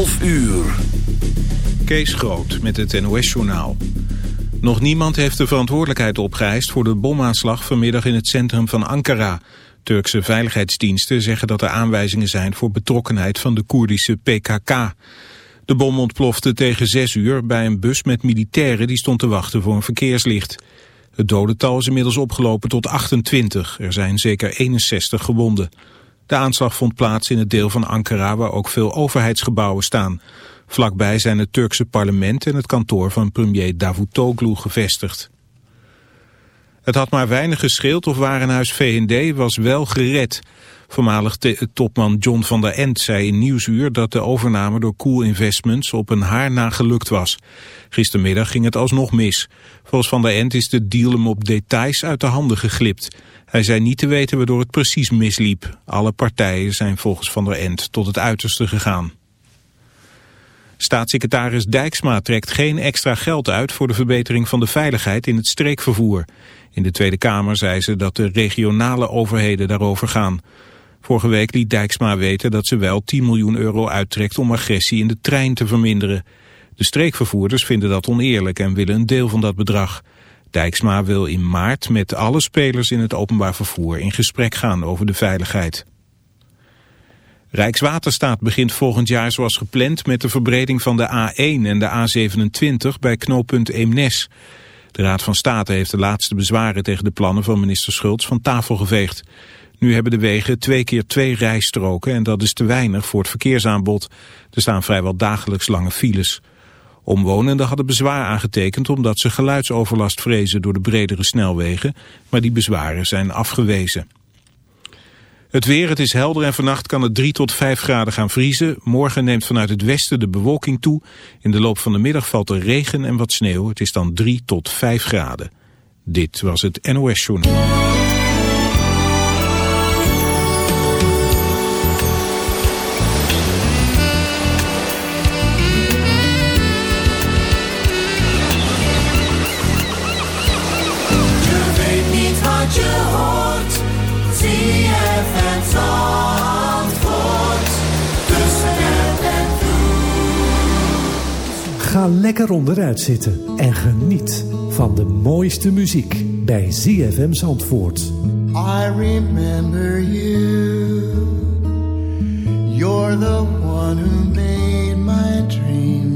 12 uur. Kees Groot met het NOS-journaal. Nog niemand heeft de verantwoordelijkheid opgeëist voor de bomaanslag vanmiddag in het centrum van Ankara. Turkse veiligheidsdiensten zeggen dat er aanwijzingen zijn voor betrokkenheid van de Koerdische PKK. De bom ontplofte tegen 6 uur bij een bus met militairen die stond te wachten voor een verkeerslicht. Het dodental is inmiddels opgelopen tot 28. Er zijn zeker 61 gewonden. De aanslag vond plaats in het deel van Ankara waar ook veel overheidsgebouwen staan. Vlakbij zijn het Turkse parlement en het kantoor van premier Davutoglu gevestigd. Het had maar weinig gescheeld of Warenhuis VND was wel gered. Voormalig topman John van der End zei in Nieuwsuur dat de overname door Cool Investments op een haar na gelukt was. Gistermiddag ging het alsnog mis. Volgens van der End is de deal hem op details uit de handen geglipt. Hij zei niet te weten waardoor het precies misliep. Alle partijen zijn volgens Van der End tot het uiterste gegaan. Staatssecretaris Dijksma trekt geen extra geld uit voor de verbetering van de veiligheid in het streekvervoer. In de Tweede Kamer zei ze dat de regionale overheden daarover gaan. Vorige week liet Dijksma weten dat ze wel 10 miljoen euro uittrekt om agressie in de trein te verminderen. De streekvervoerders vinden dat oneerlijk en willen een deel van dat bedrag. Dijksma wil in maart met alle spelers in het openbaar vervoer in gesprek gaan over de veiligheid. Rijkswaterstaat begint volgend jaar zoals gepland met de verbreding van de A1 en de A27 bij knooppunt Eemnes. De Raad van State heeft de laatste bezwaren tegen de plannen van minister Schultz van tafel geveegd. Nu hebben de wegen twee keer twee rijstroken en dat is te weinig voor het verkeersaanbod. Er staan vrijwel dagelijks lange files. Omwonenden hadden bezwaar aangetekend omdat ze geluidsoverlast vrezen door de bredere snelwegen, maar die bezwaren zijn afgewezen. Het weer, het is helder en vannacht kan het 3 tot 5 graden gaan vriezen. Morgen neemt vanuit het westen de bewolking toe. In de loop van de middag valt er regen en wat sneeuw. Het is dan 3 tot 5 graden. Dit was het NOS Journal. Ga lekker onderuit zitten en geniet van de mooiste muziek bij ZFM Zandvoort. I remember you. You're the one who made my dreams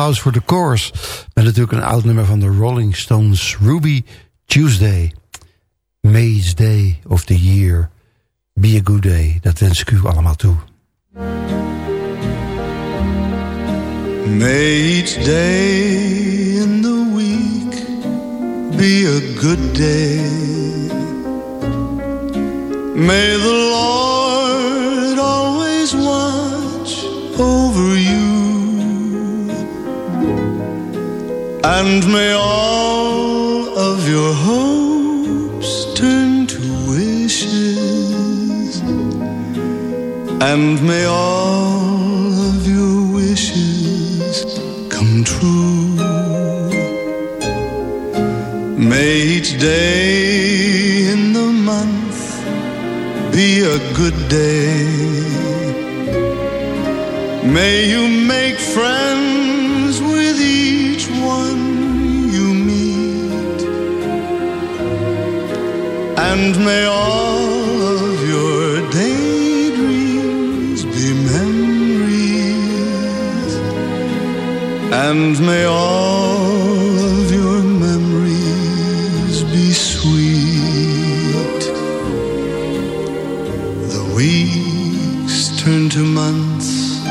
applaus voor de chorus. Met natuurlijk een oud nummer van de Rolling Stones. Ruby Tuesday. May's Day of the Year. Be a good day. Dat wens ik u allemaal toe. May each day in the week be a good day. May the Lord And may all of your hopes turn to wishes. And may all of your wishes come true. May each day in the month be a good day. May you make friends And may all of your daydreams be memories. And may all of your memories be sweet. The weeks turn to months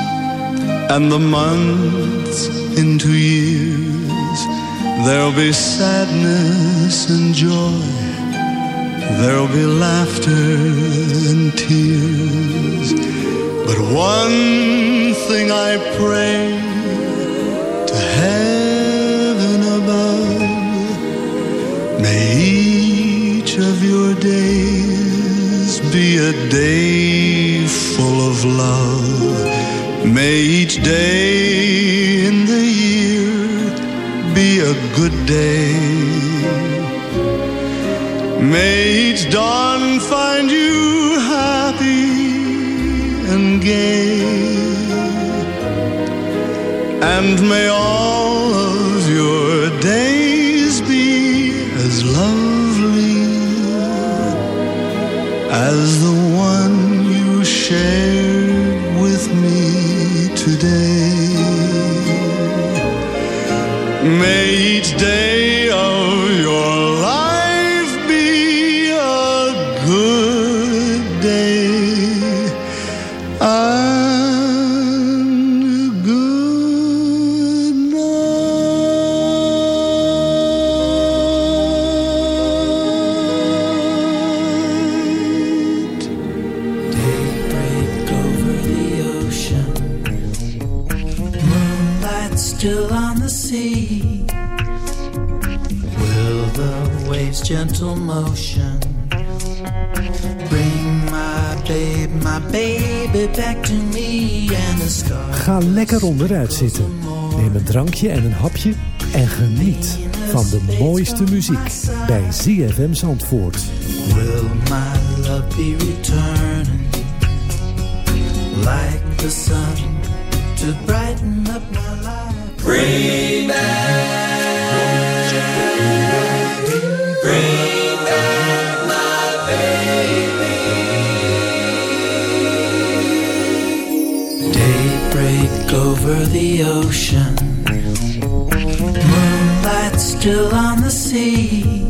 and the months into years. There'll be sadness and joy. There'll be laughter and tears. But one thing I pray to heaven above may each of your days be a day full of love. May each day in the year be a good day. May each dawn find you happy and gay. And may all of your days be as lovely as the one you shared with me today. May each day babe, my baby back to me and the stars? Ga lekker onderuit zitten. Neem een drankje en een hapje en geniet van de mooiste muziek bij ZFM Zandvoort. Will my love be returning like the sun to brighten up my life? Bring back, Over the ocean, moonlight still on the sea.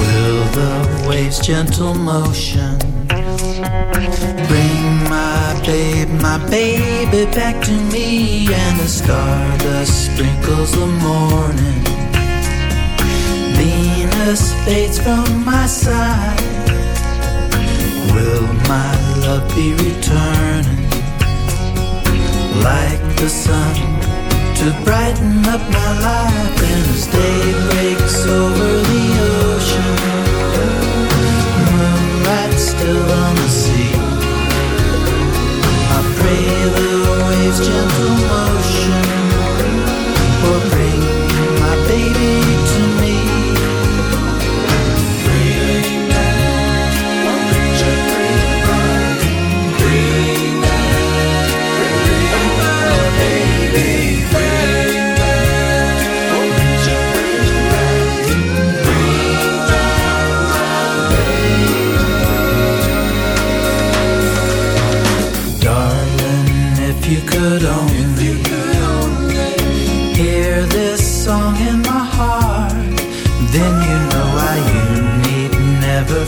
Will the waves' gentle motion bring my babe, my baby back to me? And the stardust sprinkles the morning. Venus fades from my side. Will my love be returning like the sun to brighten up my life? And as day breaks over the ocean, moonlight still on the sea. I pray the waves' gentle motion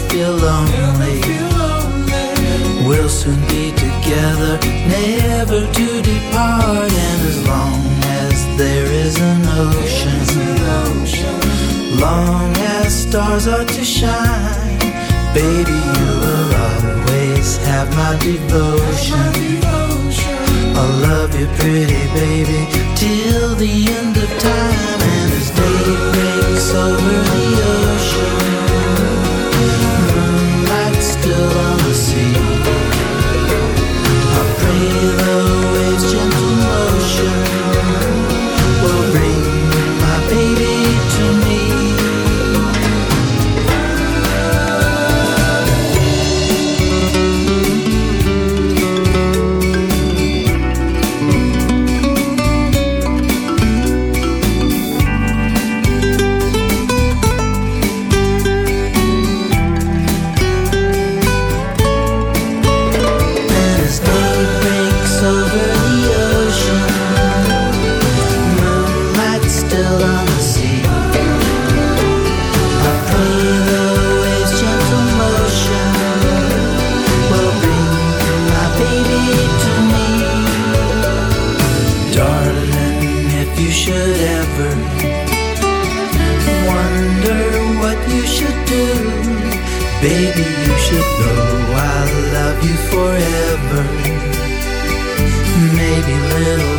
feel lonely. We'll soon be together, never to depart, and as long as there is an ocean, long as stars are to shine, baby, you will always have my devotion. I'll love you, pretty baby, till the end of time, and as day breaks over the ocean, still on the sea. I pray the waves' gentle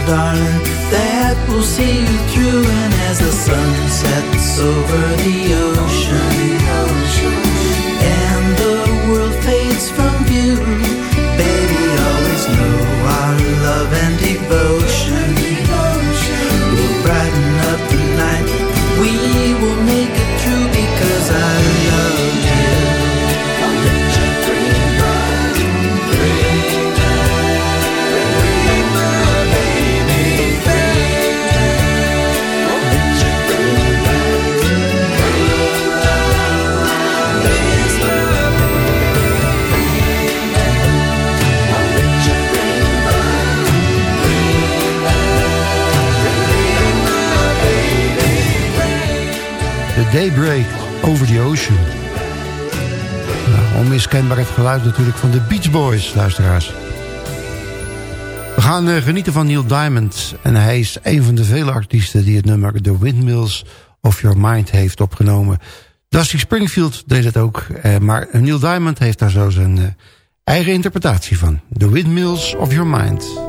darling, that will see you through. And as the sun sets over the ocean, over the Ocean. Nou, onmiskenbaar het geluid natuurlijk van de Beach Boys, luisteraars. We gaan eh, genieten van Neil Diamond. En hij is een van de vele artiesten die het nummer The Windmills of Your Mind heeft opgenomen. Dusty Springfield deed het ook. eh, maar Neil Diamond heeft daar zo zijn eh, eigen interpretatie van. The Windmills of Your Mind.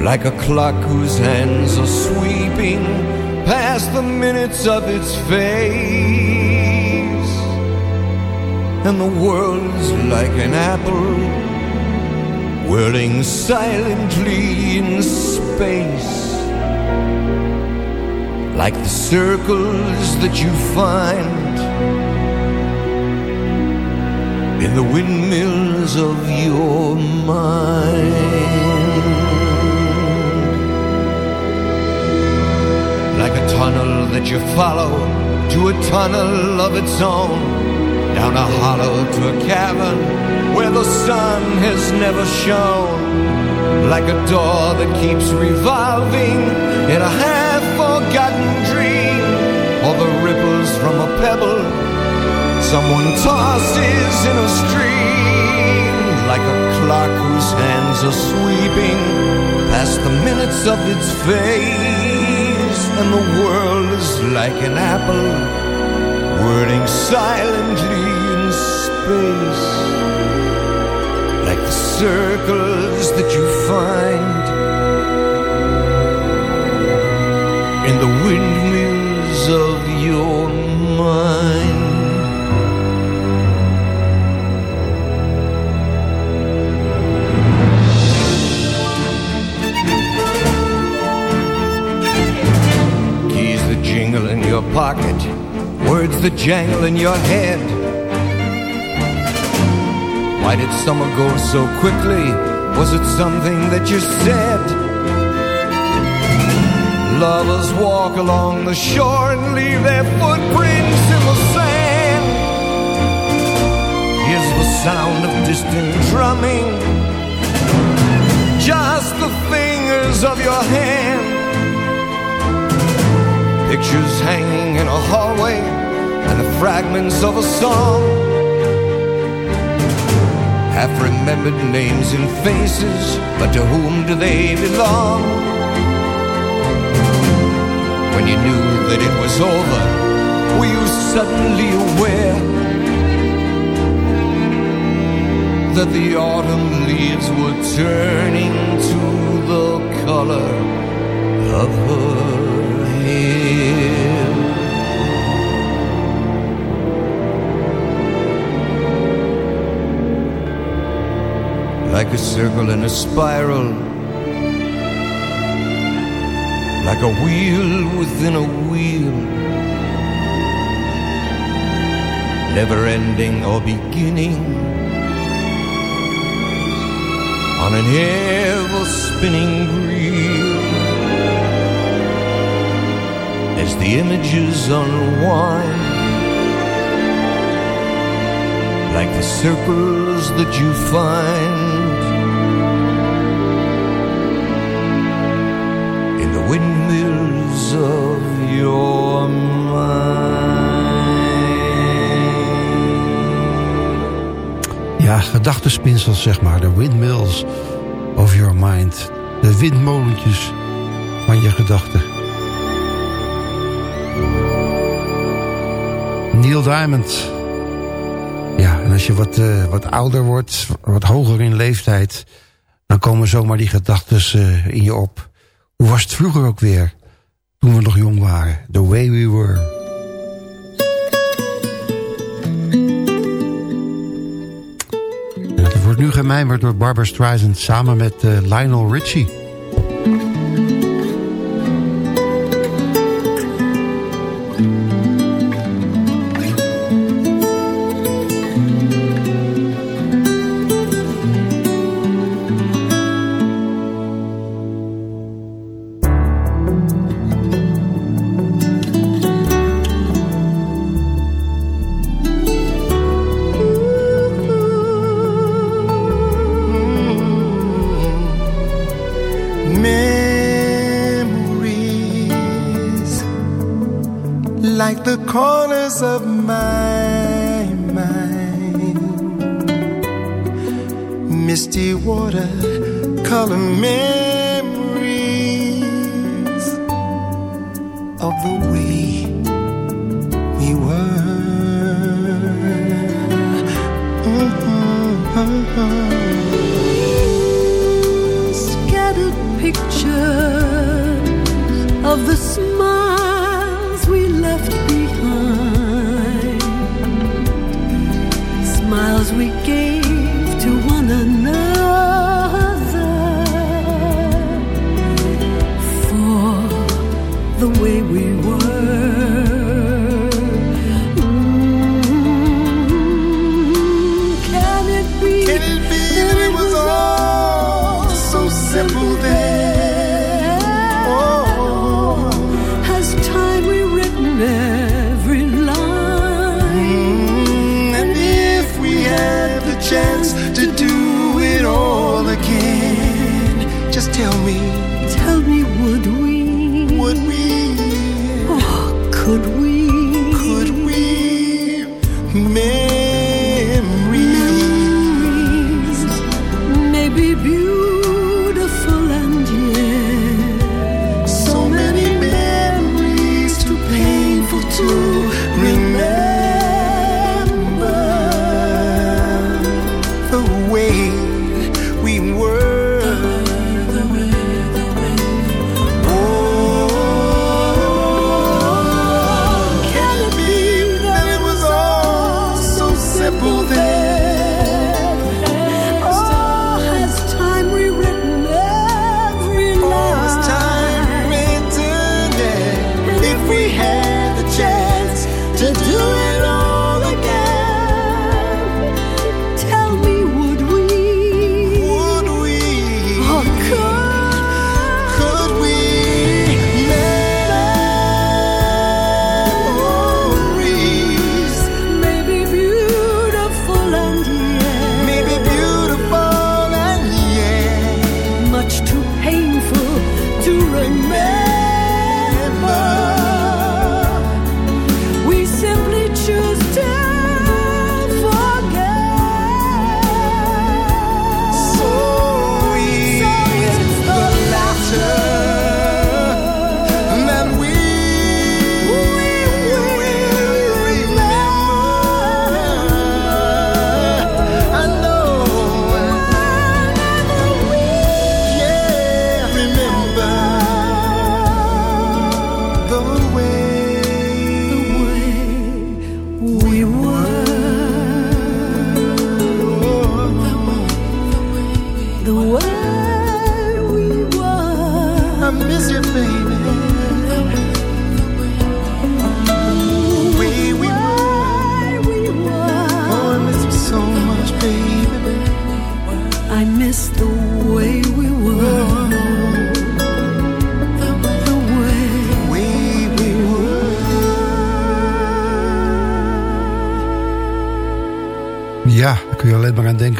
like a clock whose hands are sweeping past the minutes of its face and the world's like an apple whirling silently in space like the circles that you find in the windmills of your mind. Tunnel that you follow to a tunnel of its own, down a hollow to a cavern where the sun has never shone. Like a door that keeps revolving in a half-forgotten dream, or the ripples from a pebble someone tosses in a stream. Like a clock whose hands are sweeping past the minutes of its phase and the world is like an apple whirling silently in space. Like the circles that you find in the windmills pocket, words that jangle in your head. Why did summer go so quickly? Was it something that you said? Lovers walk along the shore and leave their footprints in the sand. Here's the sound of distant drumming, just the fingers of your hand. Pictures hanging in a hallway and the fragments of a song. Half remembered names and faces, but to whom do they belong? When you knew that it was over, were you suddenly aware that the autumn leaves were turning to the color of her hair? Like a circle and a spiral. Like a wheel within a wheel, never ending or beginning. On an ever spinning reel. As the images unwind, like the circles that you find windmills of your mind. Ja, gedachtenspinsels zeg maar. De windmills of your mind. De windmolentjes van je gedachten. Neil Diamond. Ja, en als je wat, uh, wat ouder wordt, wat hoger in leeftijd... dan komen zomaar die gedachten uh, in je op. Was het vroeger ook weer? Toen we nog jong waren. The way we were. Het wordt nu gemijmerd door Barbara Streisand samen met uh, Lionel Richie. could we?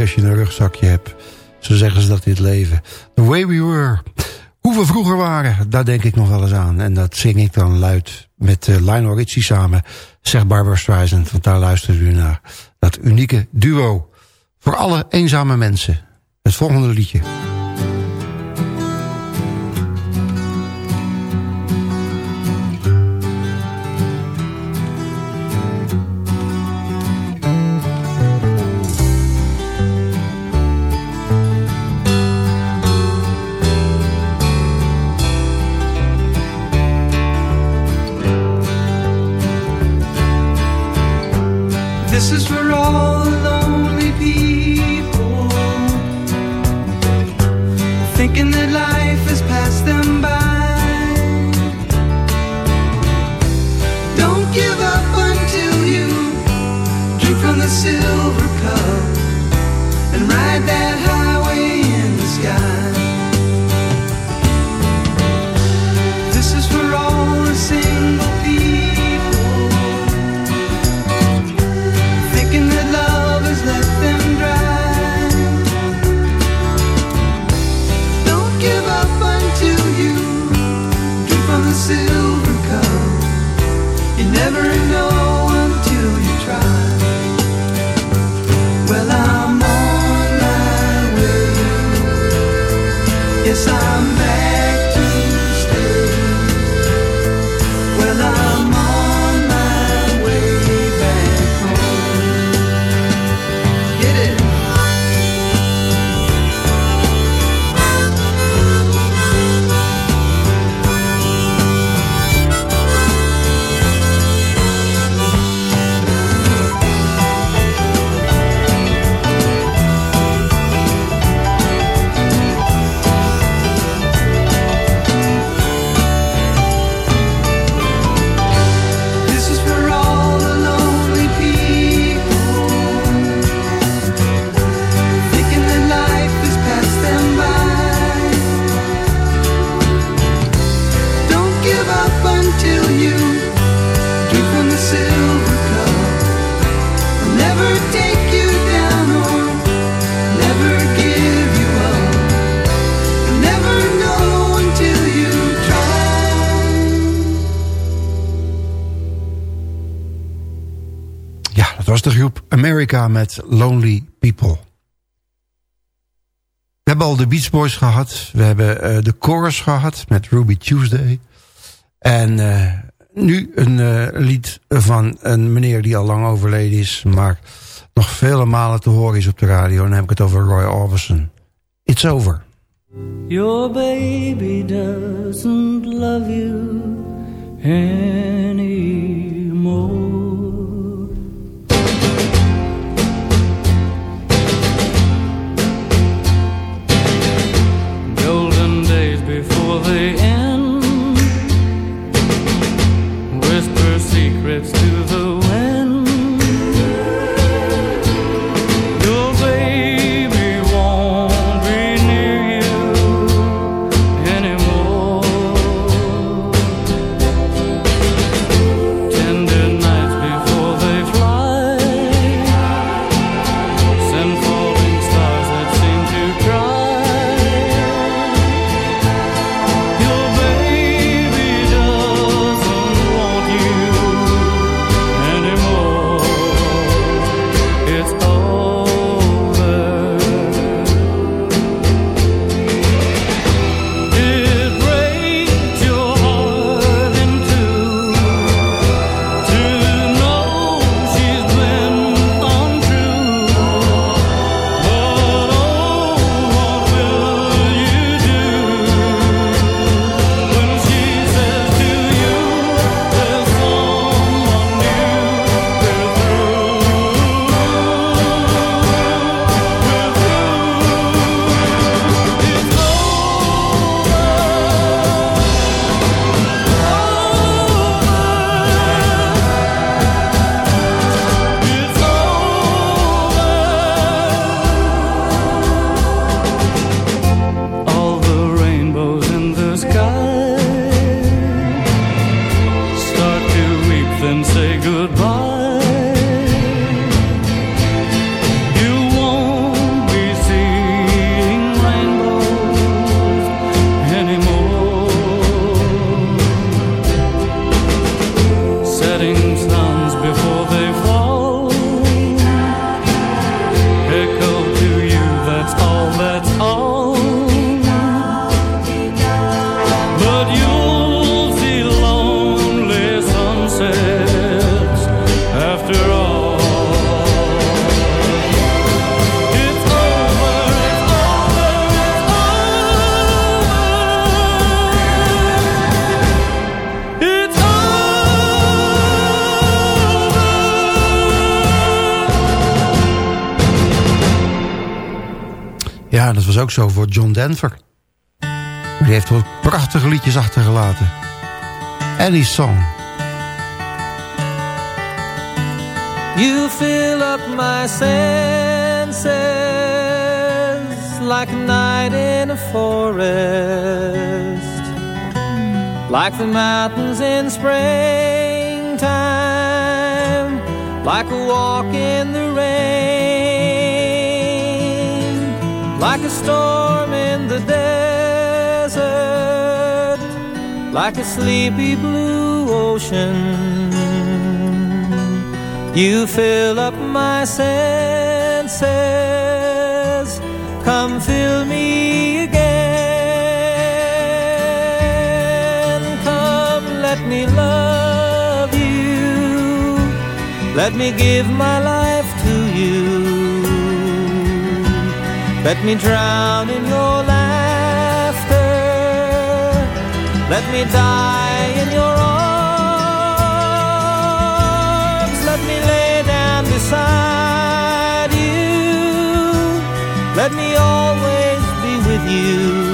Als je een rugzakje hebt. Zo zeggen ze dat het leven. The way we were. Hoe we vroeger waren, daar denk ik nog wel eens aan. En dat zing ik dan luid met uh, Lionel Richie samen. Zegt Barbara Streisand, want daar luistert u naar. Dat unieke duo. Voor alle eenzame mensen. Het volgende liedje. Lonely People. We hebben al de Beach Boys gehad. We hebben eh, de Chorus gehad met Ruby Tuesday. En eh, nu een eh, lied van een meneer die al lang overleden is... maar nog vele malen te horen is op de radio. En dan heb ik het over Roy Orbison. It's over. Your baby doesn't love you anymore. Ook zo voor John Denver. Die heeft wel prachtige liedjes achtergelaten. Any Song. You fill up my senses like a night in a forest, like the mountains in springtime, like a walk in the like a storm in the desert, like a sleepy blue ocean. You fill up my senses. Come fill me again. Come, let me love you. Let me give my life to you. Let me drown in your laughter. Let me die in your arms. Let me lay down beside you. Let me always be with you.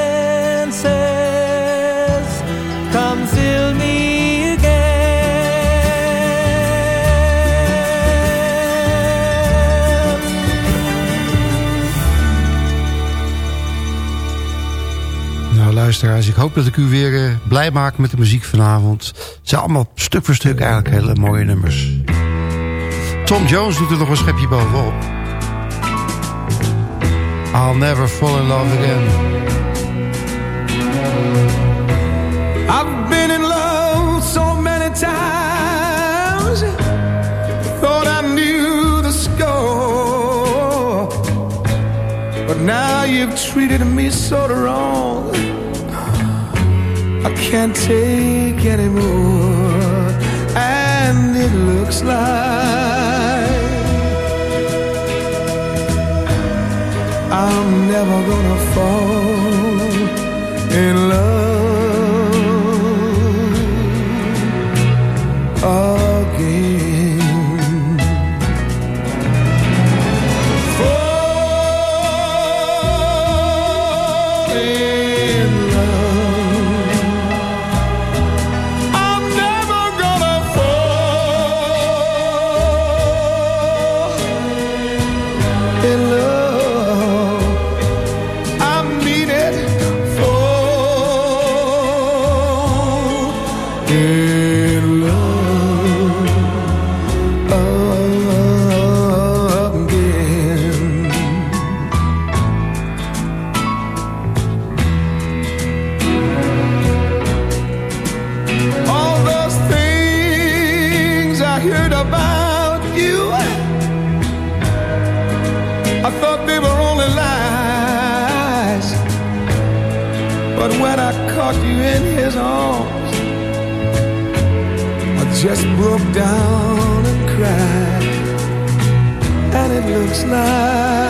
Luisteraars, ik hoop dat ik u weer eh, blij maak met de muziek vanavond. Het zijn allemaal stuk voor stuk eigenlijk hele mooie nummers. Tom Jones doet er nog een schepje bovenop. I'll never fall in love again. I've been in love so many times. Thought I knew the score. But now you've treated me so wrong. I can't take anymore. And it looks like I'm never gonna fall in love again. Just broke down and cried. And it looks like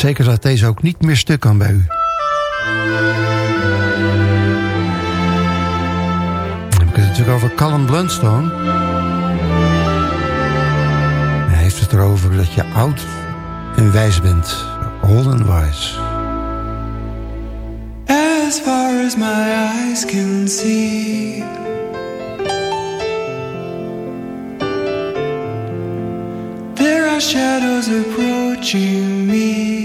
zeker dat deze ook niet meer stuk kan bij u. Dan heb ik het natuurlijk over Callum Blundstone. Hij heeft het erover dat je oud en wijs bent. Old and wise. As far as my eyes can see... There are shadows approaching me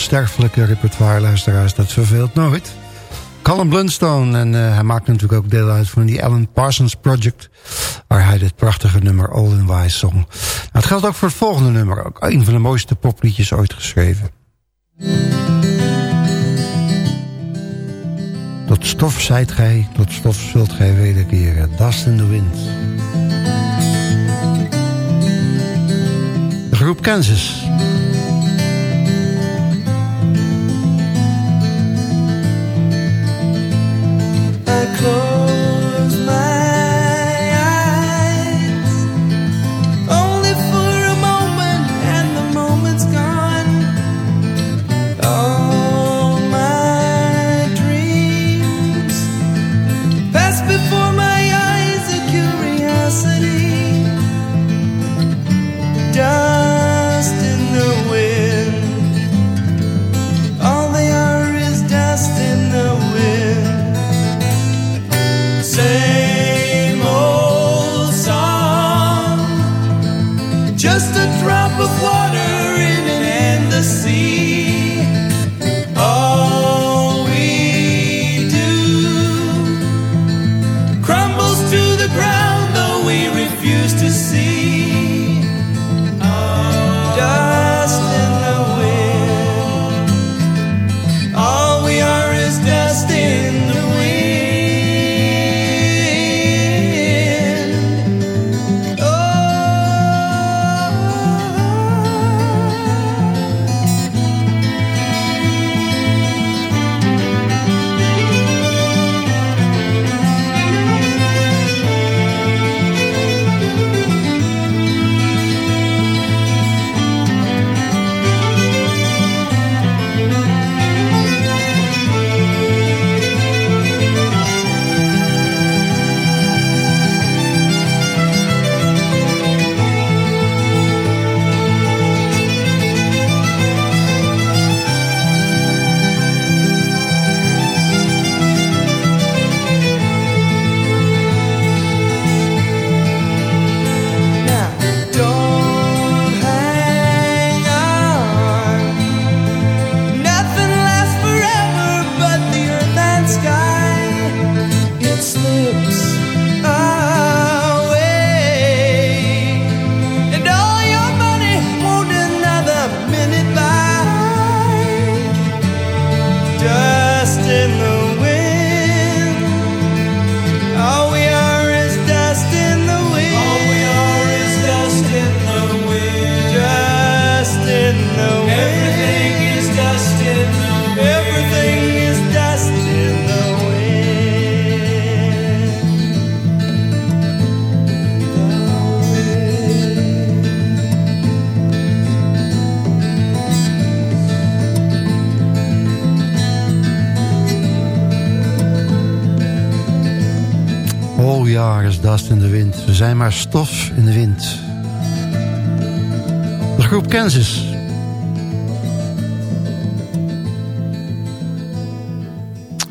uh, onsterfelijke repertoire-luisteraars. Dat verveelt nooit. Callum Blunstone. En uh, hij maakt natuurlijk ook deel uit van die Alan Parsons Project. Waar hij dit prachtige nummer All in Wise zong. Nou, het geldt ook voor het volgende nummer. Ook een van de mooiste popliedjes ooit geschreven. Tot stof zijt gij, tot stof zult gij wederkeren. Dust in the wind. De groep Kansas. Close Is dust in the wind. We zijn maar stof in de wind. De groep Kansas.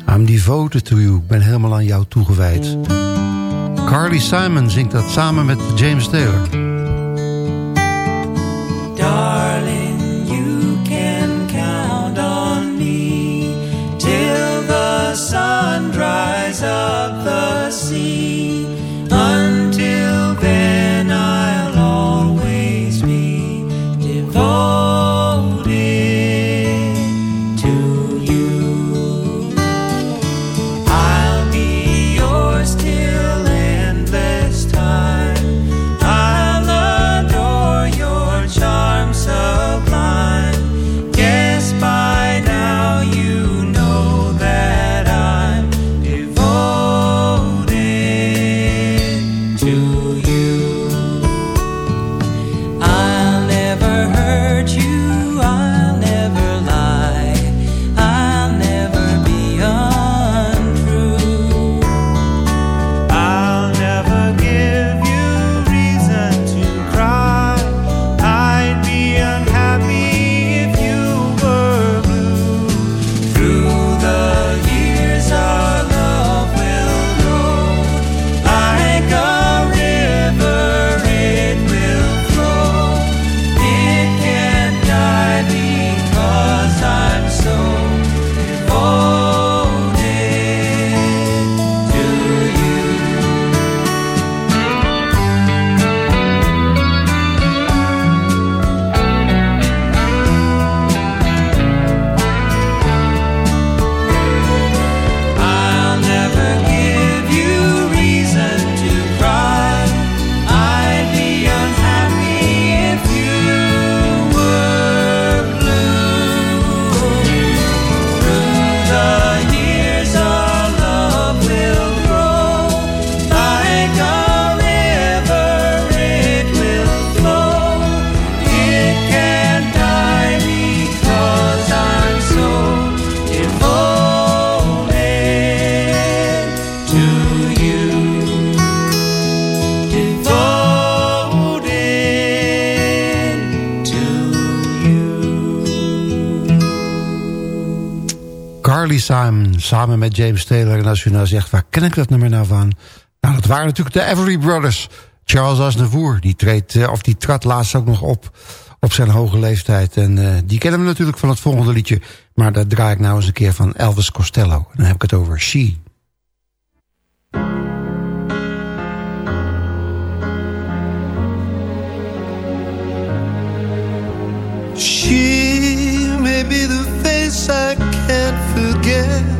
I'm devoted to you. Ik ben helemaal aan jou toegewijd. Carly Simon zingt dat samen met James Taylor. Samen met James Taylor. En als u nou zegt, waar ken ik dat nummer nou van? Nou, dat waren natuurlijk de Everly Brothers. Charles Aznavour, die, treedt, eh, of die trad laatst ook nog op op zijn hoge leeftijd. En uh, die kennen we natuurlijk van het volgende liedje. Maar dat draai ik nou eens een keer van Elvis Costello. En dan heb ik het over She. She may be the face I can't forget,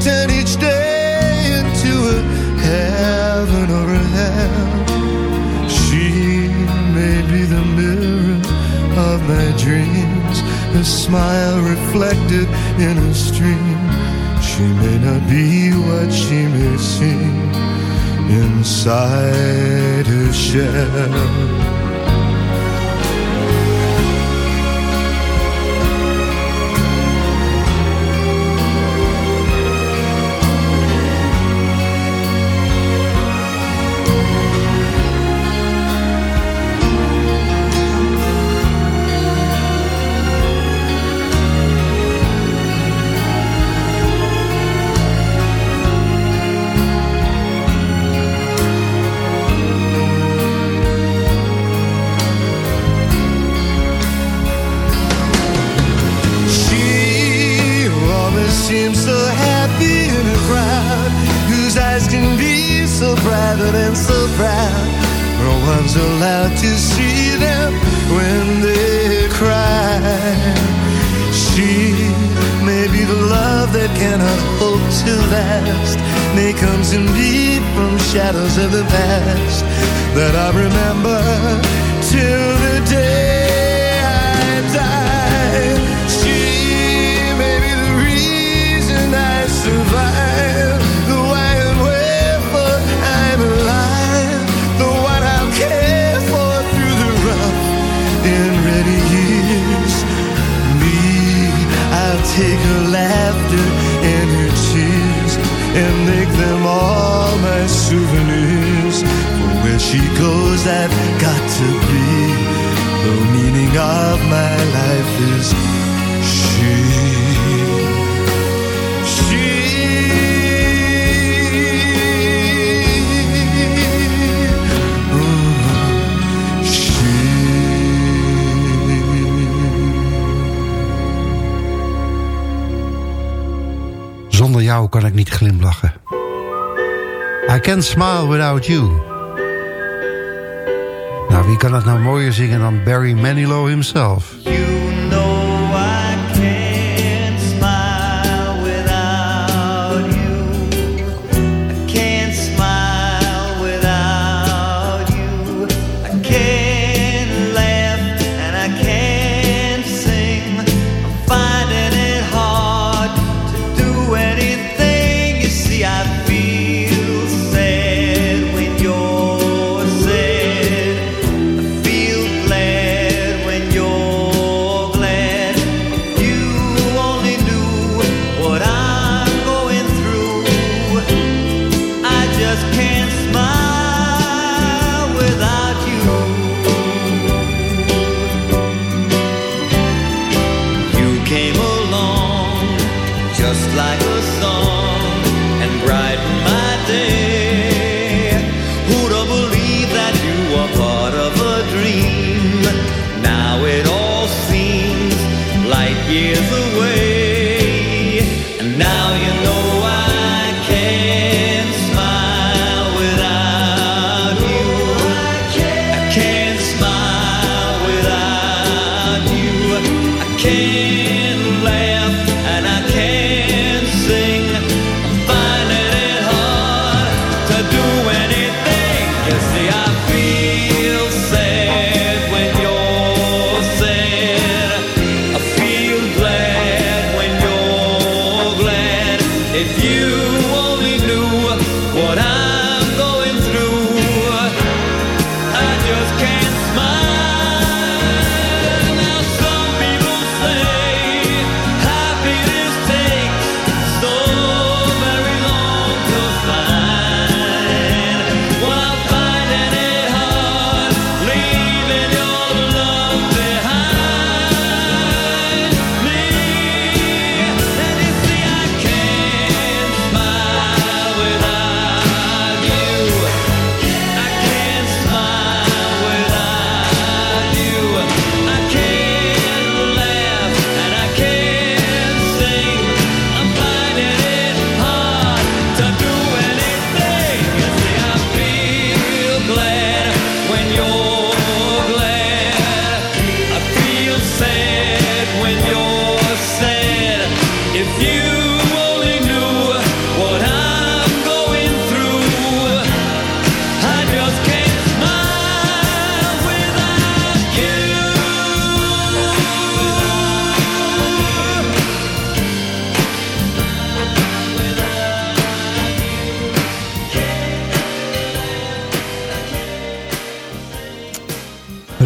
Turn each day into a heaven or a hell. She may be the mirror of my dreams, a smile reflected in a stream. She may not be what she may seem inside her shell. Remember till the day I die. She may be the reason I survive. The why and wherefore I'm alive. The one I'll care for through the rough and ready years. Me, I'll take her laughter and her tears and make them all my souvenirs. For where she goes, I've got to be. The meaning of my life is she. Zonder jou kan ik niet glimlachen. I can't smile without you. Wie kan het nou mooier zingen dan Barry Manilow himself?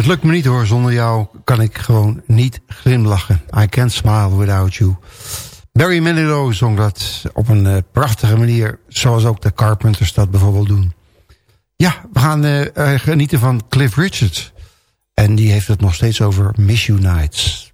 Het lukt me niet hoor, zonder jou kan ik gewoon niet glimlachen. I can't smile without you. Barry Manilow zong dat op een uh, prachtige manier, zoals ook de Carpenters dat bijvoorbeeld doen. Ja, we gaan uh, uh, genieten van Cliff Richards. En die heeft het nog steeds over Miss You Nights.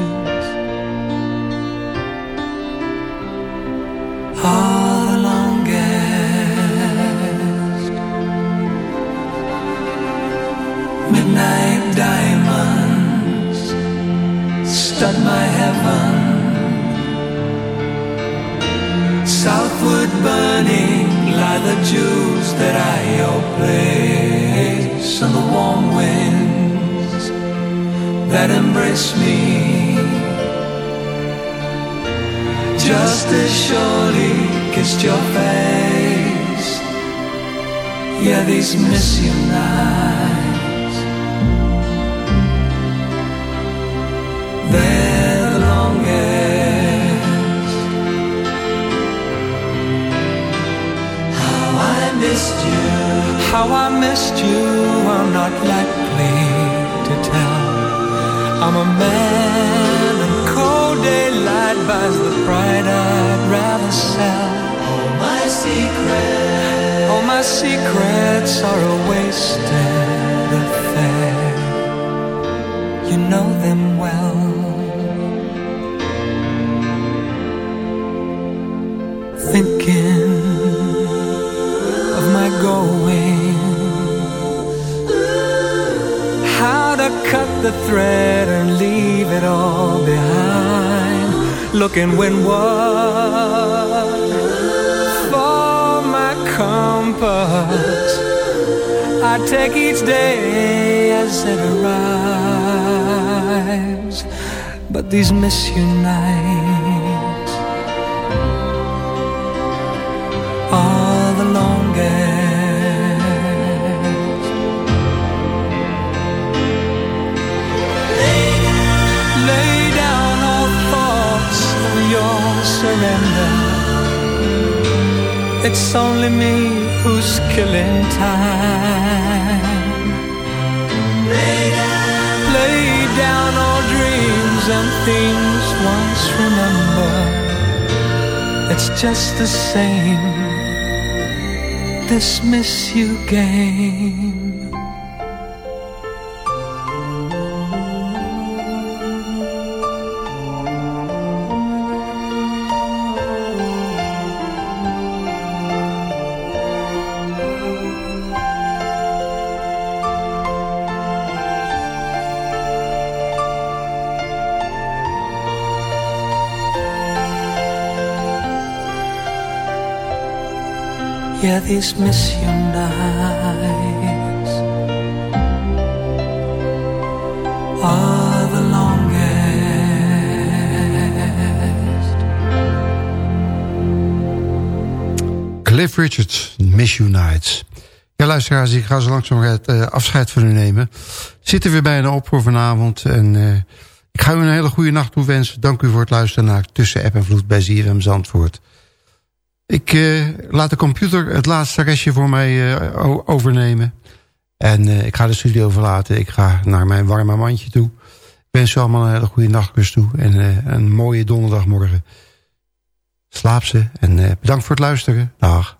stud my heaven. Southward burning lie the jewels that I your place, and the warm winds that embrace me just as surely kissed your face. Yeah, these miss you nights. Are a wasted affair. You know them well. Thinking of my going how to cut the thread and leave it all behind. Looking when windward I take each day as it arrives. But these miss you nights are the longest. Lay down all thoughts of your surrender. It's only me who's killing time. Things once remembered. It's just the same. This miss you game. Yeah, these miss you nights are the longest. Cliff Richards, Miss You Nights. Ja, luisteraars, ik ga zo langzaam het uh, afscheid van u nemen. Zit er weer bijna op voor vanavond. En uh, ik ga u een hele goede nacht toewensen. Dank u voor het luisteren naar Tussen App en Vloed bij ZFM Zandvoort. Ik uh, laat de computer het laatste restje voor mij overnemen. En ik ga de studio verlaten. Ik ga naar mijn warme mandje toe. Ik wens u allemaal een hele goede nachtrust toe. En een mooie donderdagmorgen. Slaap ze. En bedankt voor het luisteren. Dag.